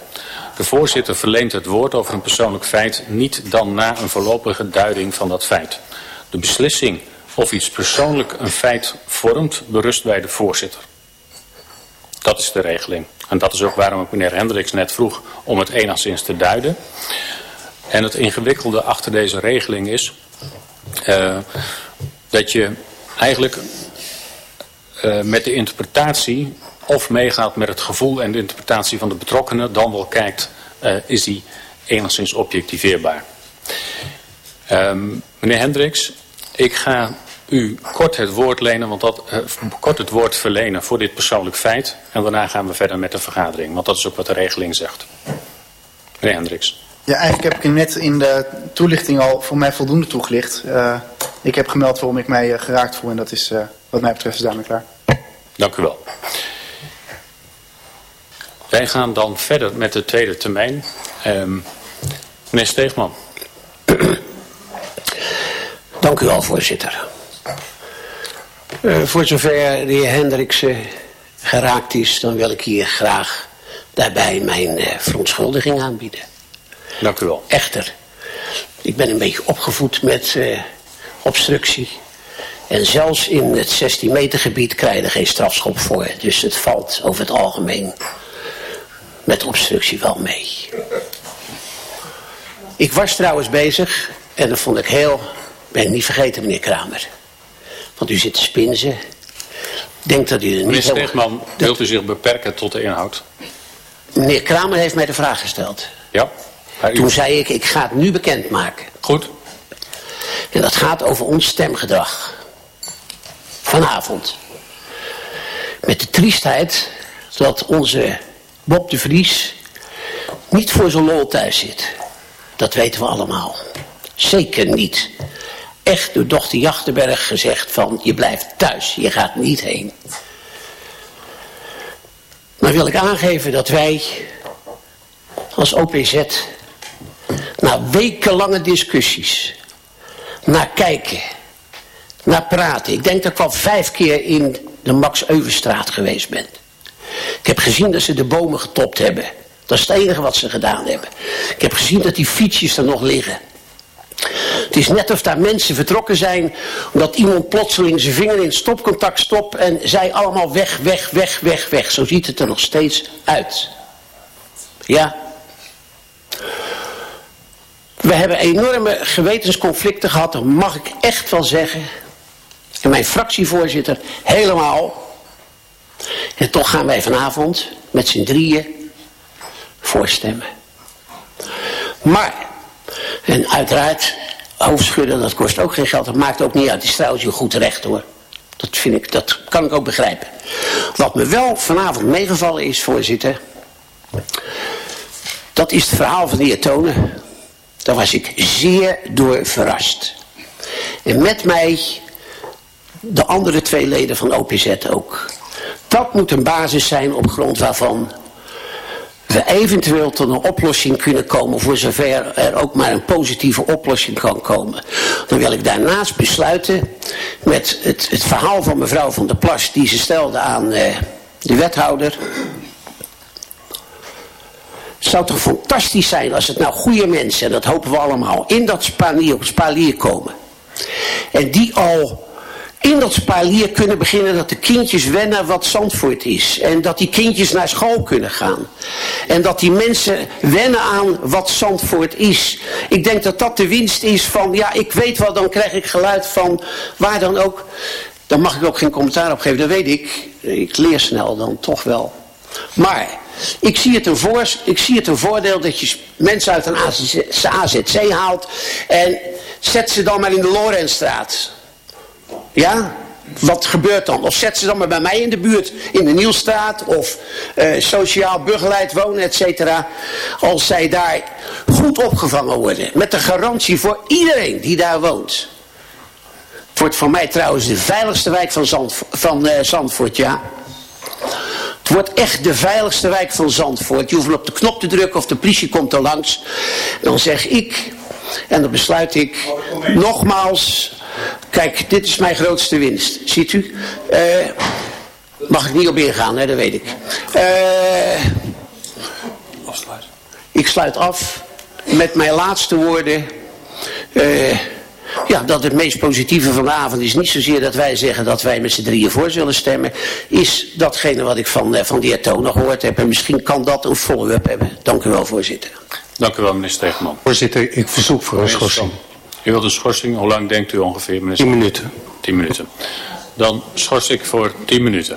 S2: De voorzitter verleent het woord over een persoonlijk feit niet dan na een voorlopige duiding van dat feit. De beslissing of iets persoonlijk een feit vormt berust bij de voorzitter. Dat is de regeling. En dat is ook waarom ik meneer Hendricks net vroeg om het enigszins te duiden. En het ingewikkelde achter deze regeling is uh, dat je eigenlijk uh, met de interpretatie of meegaat met het gevoel en de interpretatie van de betrokkenen, dan wel kijkt, uh, is die enigszins objectiveerbaar. Um, meneer Hendricks, ik ga u kort het woord lenen, want dat, uh, kort het woord verlenen voor dit persoonlijk feit. En daarna gaan we verder met de vergadering, want dat is ook wat de regeling zegt. Meneer Hendricks.
S7: Ja, eigenlijk heb ik net in de toelichting al voor mij voldoende toegelicht. Uh, ik heb gemeld waarom ik mij uh, geraakt voel en dat is wat mij betreft is daarmee klaar.
S2: Dank u wel. Wij gaan dan verder met de tweede termijn. Um, meneer Steegman.
S4: Dank u wel, voorzitter. Uh, voor zover de heer uh, geraakt is, dan wil ik hier graag daarbij mijn uh, verontschuldiging aanbieden.
S2: Dank u wel.
S4: Echter, ik ben een beetje opgevoed met obstructie. En zelfs in het 16 meter gebied krijg je er geen strafschop voor. Dus het valt over het algemeen met obstructie wel mee. Ik was trouwens bezig en dat vond ik heel... Ben ik niet vergeten, meneer Kramer. Want u zit te spinzen. Denk dat u er niet...
S2: Meneer Steegman, wilt u zich beperken tot de inhoud?
S4: Meneer Kramer heeft mij de vraag gesteld.
S2: Ja.
S4: Toen zei ik, ik ga het nu bekendmaken.
S2: Goed.
S4: En dat gaat over ons stemgedrag. Vanavond. Met de triestheid dat onze Bob de Vries niet voor zijn lol thuis zit. Dat weten we allemaal. Zeker niet. Echt door dochter Jachtenberg gezegd van je blijft thuis, je gaat niet heen. Maar wil ik aangeven dat wij als OPZ na wekenlange discussies, naar kijken, naar praten. Ik denk dat ik wel vijf keer in de Max Euvenstraat geweest ben. Ik heb gezien dat ze de bomen getopt hebben. Dat is het enige wat ze gedaan hebben. Ik heb gezien dat die fietsjes er nog liggen. Het is net of daar mensen vertrokken zijn omdat iemand plotseling zijn vinger in het stopcontact stopt en zij allemaal weg, weg, weg, weg, weg. Zo ziet het er nog steeds uit. Ja. We hebben enorme gewetensconflicten gehad, daar mag ik echt wel zeggen. En mijn fractievoorzitter helemaal. En toch gaan wij vanavond met z'n drieën voorstemmen. Maar En uiteraard, hoofdschudden, dat kost ook geen geld. Dat maakt ook niet uit. Het is trouwens goed recht hoor. Dat vind ik, dat kan ik ook begrijpen. Wat me wel vanavond meegevallen is, voorzitter. Dat is het verhaal van de heer. Daar was ik zeer door verrast. En met mij de andere twee leden van OPZ ook. Dat moet een basis zijn op grond waarvan we eventueel tot een oplossing kunnen komen voor zover er ook maar een positieve oplossing kan komen. Dan wil ik daarnaast besluiten met het, het verhaal van mevrouw van der Plas die ze stelde aan eh, de wethouder. Het zou toch fantastisch zijn als het nou goede mensen, en dat hopen we allemaal, in dat spalier, spalier komen. En die al in dat spalier kunnen beginnen dat de kindjes wennen wat Zandvoort is. En dat die kindjes naar school kunnen gaan. En dat die mensen wennen aan wat Zandvoort is. Ik denk dat dat de winst is van, ja ik weet wel, dan krijg ik geluid van waar dan ook. Dan mag ik ook geen commentaar op geven, dat weet ik. Ik leer snel dan toch wel. Maar ik zie, het een voor, ik zie het een voordeel dat je mensen uit een AZC haalt en zet ze dan maar in de Lorenzstraat. Ja? Wat gebeurt dan? Of zet ze dan maar bij mij in de buurt, in de Nieuwstraat, of uh, sociaal begeleid wonen, et cetera. Als zij daar goed opgevangen worden. Met de garantie voor iedereen die daar woont. Het wordt voor mij trouwens de veiligste wijk van, Zandvoort, van uh, Zandvoort, ja. Het wordt echt de veiligste wijk van Zandvoort. Je hoeft op de knop te drukken of de politie komt er langs. Dan zeg ik, en dan besluit ik nogmaals Kijk, dit is mijn grootste winst. Ziet u? Uh, mag ik niet op ingaan, hè? dat weet ik. Uh, ik sluit af met mijn laatste woorden. Uh, ja, dat het meest positieve van de avond is niet zozeer dat wij zeggen dat wij met z'n drieën voor zullen stemmen. Is datgene wat ik van, van de heer Toner gehoord heb. En misschien kan dat een follow-up hebben. Dank u wel, voorzitter.
S2: Dank u wel, meneer Steegman.
S3: Voorzitter, ik verzoek voor een schorsing.
S2: U wilt een schorsing. Hoe lang denkt u ongeveer,
S3: meneer? 10 minuten.
S2: 10 minuten. Dan schors ik voor 10 minuten.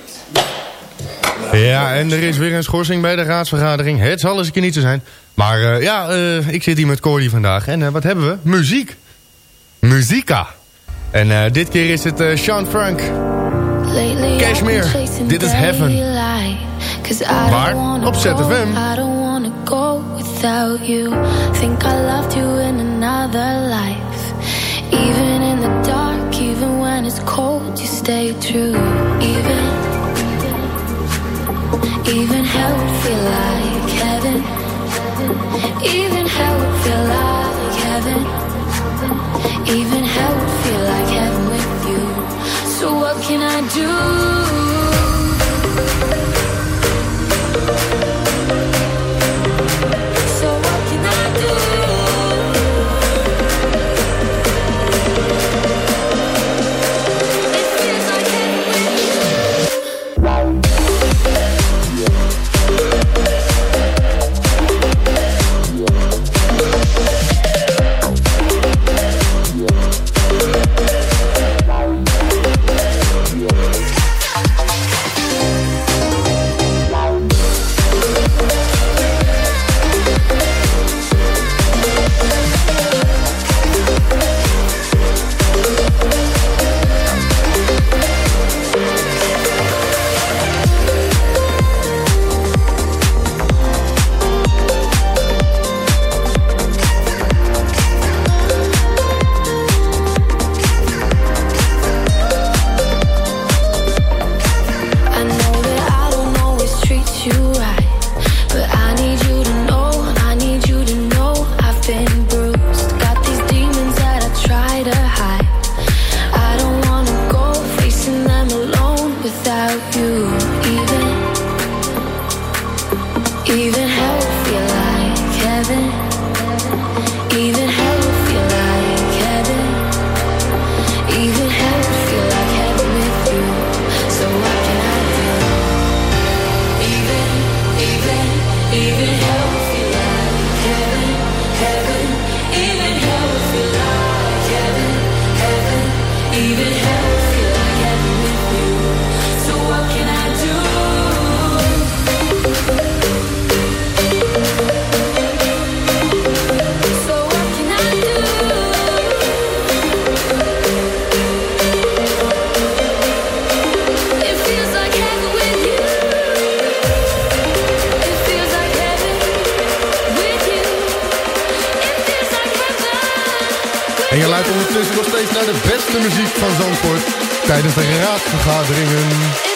S21: Ja, en er is weer een schorsing bij de raadsvergadering. Het zal eens een keer niet zo zijn. Maar uh, ja, uh, ik zit hier met Cordy vandaag. En uh, wat hebben we? Muziek. Muzika. En dit keer is het Sean Frank. Cashmere. Dit is Heaven. Maar op ZFM. go without you. Think I loved you in another life. Even in the dark, even when it's cold, you stay true. Even, even hell feel like heaven. Even hell feel like heaven. Even hell feel like heaven with you. So what can I do?
S20: Nog steeds naar de beste muziek van Zandvoort tijdens de raadsvergaderingen.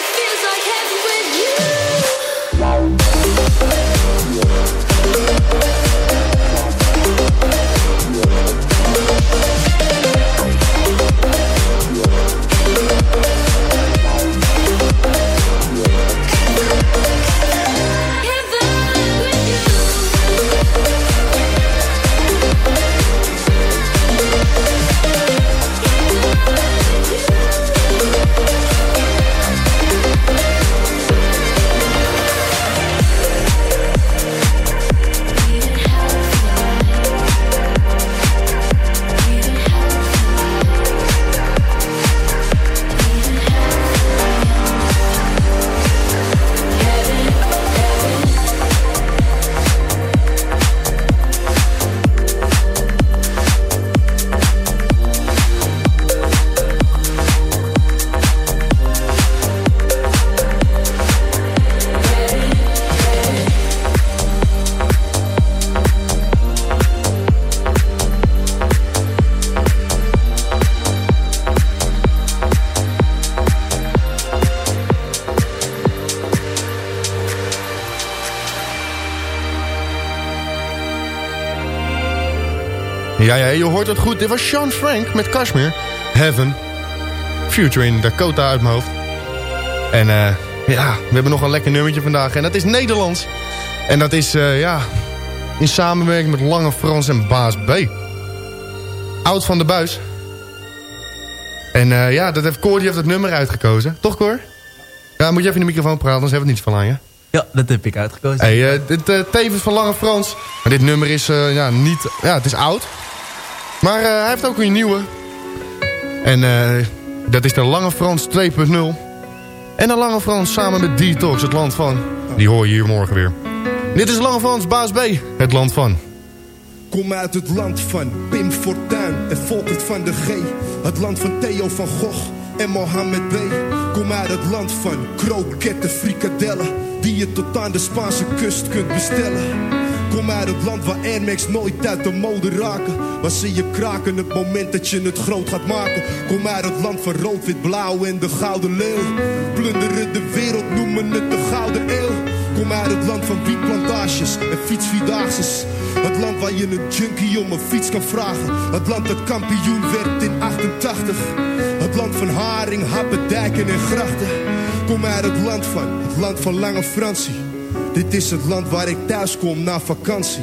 S20: Ja, ja, je hoort het goed. Dit was Sean Frank met Kashmir. Heaven. Future in Dakota uit mijn hoofd. En uh, ja, we hebben nog een lekker nummertje vandaag. En dat is Nederlands. En dat is, uh, ja, in samenwerking met Lange Frans en Baas B. Oud van de Buis. En uh, ja, dat heeft Cor die heeft het nummer uitgekozen. Toch Cor? Ja, moet je even in de microfoon praten, anders hebben we het niet van aan je.
S22: Ja, dat heb ik uitgekozen.
S20: Hey, dit tevens van Lange Frans. Maar dit nummer is, ja, niet, ja, het is oud. Maar uh, hij heeft ook een nieuwe. En uh, dat is de Lange Frans 2.0. En de Lange Frans samen met Detox, het land van. Die hoor je hier morgen weer. Dit is Lange Frans, baas B, het land van.
S23: Kom uit het land van Pim Fortuyn en Volkert van de G. Het land van Theo van Gogh en Mohammed B. Kom uit het land van kroketten, frikadellen. Die je tot aan de Spaanse kust kunt bestellen. Kom uit het land waar Air Max nooit uit de mode raken. Waar ze je kraken het moment dat je het groot gaat maken. Kom uit het land van rood, wit, blauw en de gouden leeuw. Plunderen de wereld, noemen het de gouden eeuw. Kom uit het land van wietplantages en fietsvierdaagses. Het land waar je een junkie om een fiets kan vragen. Het land dat kampioen werd in 88. Het land van haring, happen, dijken en grachten. Kom uit het land van, het land van Lange Fransie. Dit is het land waar ik thuis kom na vakantie.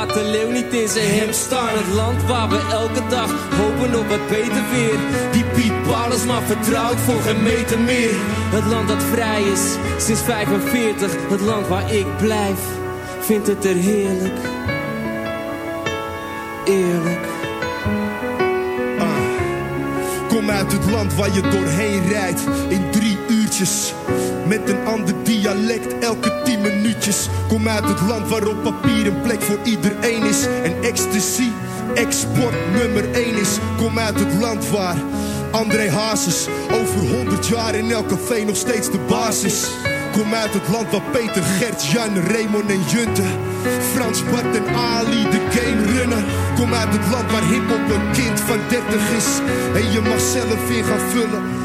S24: laat de leeuw niet in zijn hem staan. Het land waar we elke dag hopen op wat beter weer. Die Piet Paulus maar vertrouwt voor geen meter meer. Het land dat vrij is sinds 45. Het land waar ik blijf, vindt het er heerlijk. Eerlijk.
S23: Kom uit het land waar je doorheen rijdt in drie uurtjes. Met een ander dialect elke tien minuutjes. Kom uit het land waar op papier een plek voor iedereen is. En ecstasy, export nummer één is. Kom uit het land waar André Hazes over honderd jaar in elk café nog steeds de basis. Kom uit het land waar Peter, Gert, Jan, Raymond en Junte Frans, Bart en Ali de game runnen Kom uit het land waar hiphop een kind van 30 is En je mag zelf weer gaan vullen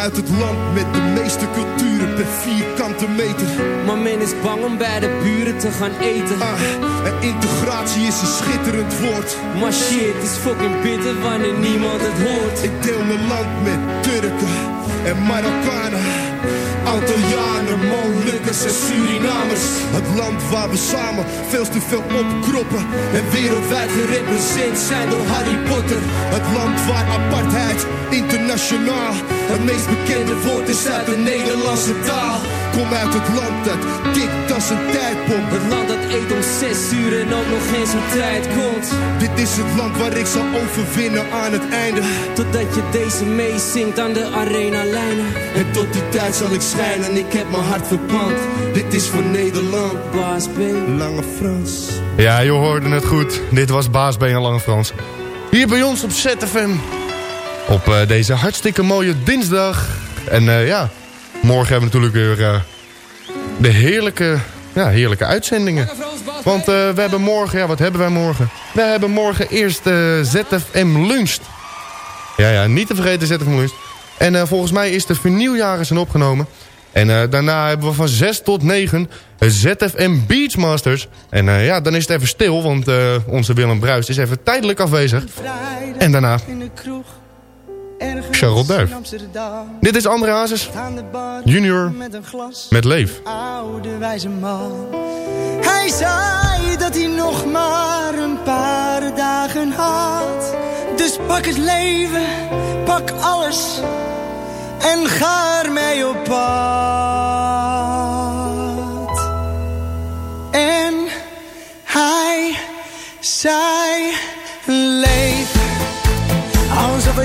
S23: Uit het land met de meeste culturen per vierkante meter.
S24: Maar men is bang om bij de buren te gaan eten.
S23: Ah, en integratie is een schitterend woord.
S24: Maar shit is fucking bitter wanneer niemand het hoort.
S23: Ik deel mijn land met Turken en Marokkanen. Antillianen, Molukkers en Surinamers. Het land waar we samen veel te veel opkroppen. En wereldwijd gerepresenteerd zijn door Harry Potter. Het land waar apartheid internationaal het meest bekende woord is uit de Nederlandse taal. Kom uit het land dat tikt als een tijdbom.
S24: Het land dat eet om zes uur en ook nog geen zijn tijd komt.
S23: Dit is het land waar ik zal overwinnen aan het einde.
S24: Totdat je deze meezingt aan de arena lijnen.
S23: En tot die tijd zal ik schijnen, ik heb mijn hart verpand. Dit is voor Nederland.
S24: Baas B.
S23: Lange Frans.
S20: Ja, je hoorde het goed. Dit was Baas B en Lange Frans. Hier bij ons op ZFM. Op uh, deze hartstikke mooie dinsdag. En uh, ja, morgen hebben we natuurlijk weer uh, de heerlijke, ja, heerlijke uitzendingen. Want we hebben morgen, ja, wat hebben wij morgen? We hebben morgen eerst ZFM Lunch. Ja, ja, niet te vergeten ZFM Lunch. En volgens mij is de vernieuwjaren zijn opgenomen. En daarna hebben we van 6 tot 9 ZFM Beachmasters. En ja, dan is het even stil, want onze Willem Bruis is even tijdelijk afwezig. En daarna Duif. Dit is André Hazes, junior, met Leef.
S25: Oude wijze man. Hij zei dat hij nog maar een paar dagen had. Dus pak het leven, pak alles en ga ermee op pad. En hij zei,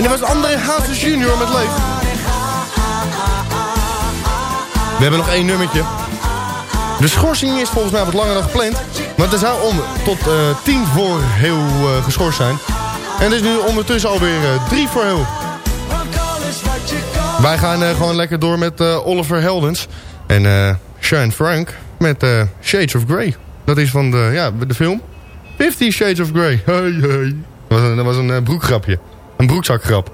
S25: En
S20: dit was André Hazes junior met Leef. We hebben nog één nummertje. De schorsing is volgens mij wat langer dan gepland. Want er zou om, tot uh, tien voor heel uh, geschorst zijn. En het is nu ondertussen alweer uh, drie voor heel. Wij gaan gewoon lekker door met Oliver Heldens. En uh, Shane Frank met Shades of Grey. Dat is van de, ja, de film. Fifty Shades of Grey. Hey, hey. Dat was een, dat was een broekgrapje. Een broekzakgrap.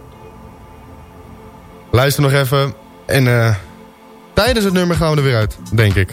S20: Luister nog even. En tijdens het nummer gaan we er weer uit, denk ik.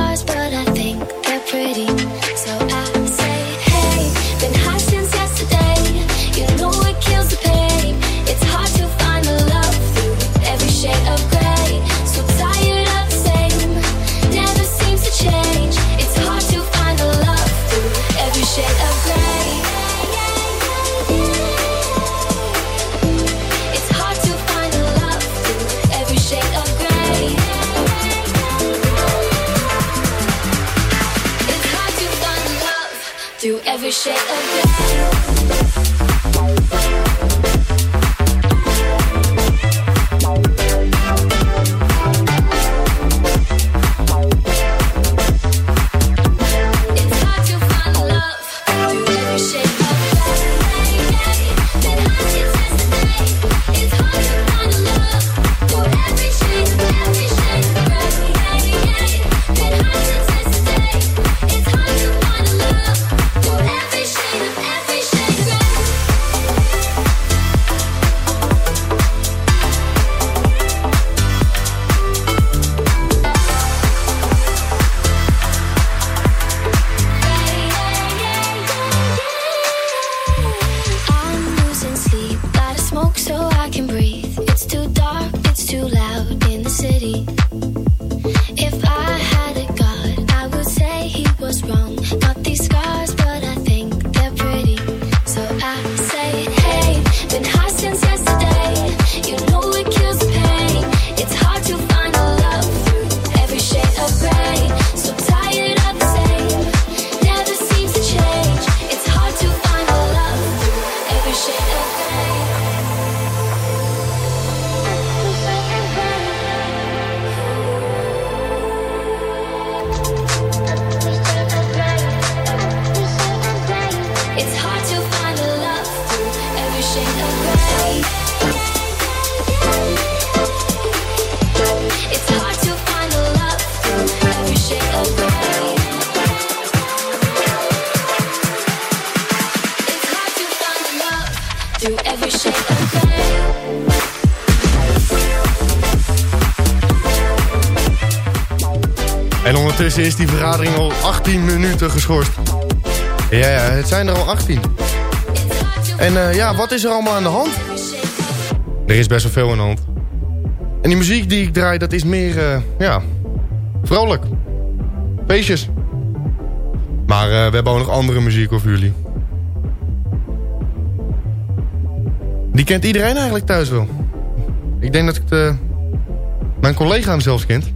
S21: every shade is die vergadering al 18 minuten geschorst. Ja, ja, het zijn er al 18. En uh, ja, wat is er allemaal aan de hand? Er is best wel veel aan de hand. En die muziek die ik draai, dat is meer, uh, ja, vrolijk. Feestjes. Maar uh, we hebben ook nog andere muziek voor jullie. Die kent iedereen eigenlijk thuis wel. Ik denk dat ik mijn collega hem zelfs kent.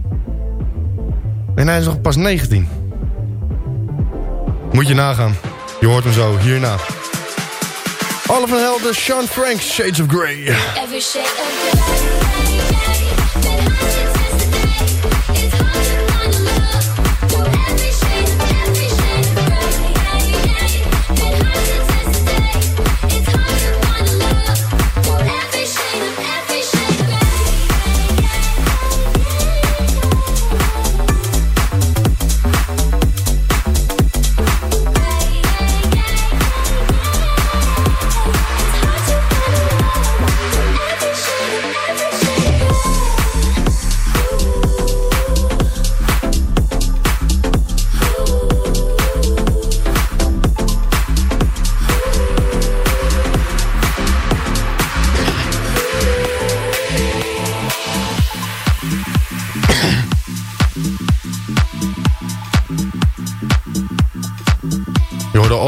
S21: En hij is nog pas 19. Moet je nagaan. Je hoort hem zo, hierna. Oliver Helden, Sean Frank, Shades of Grey. Every shade of grey.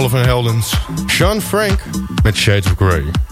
S20: Oliver Heldens. Sean Frank met Shades of Grey.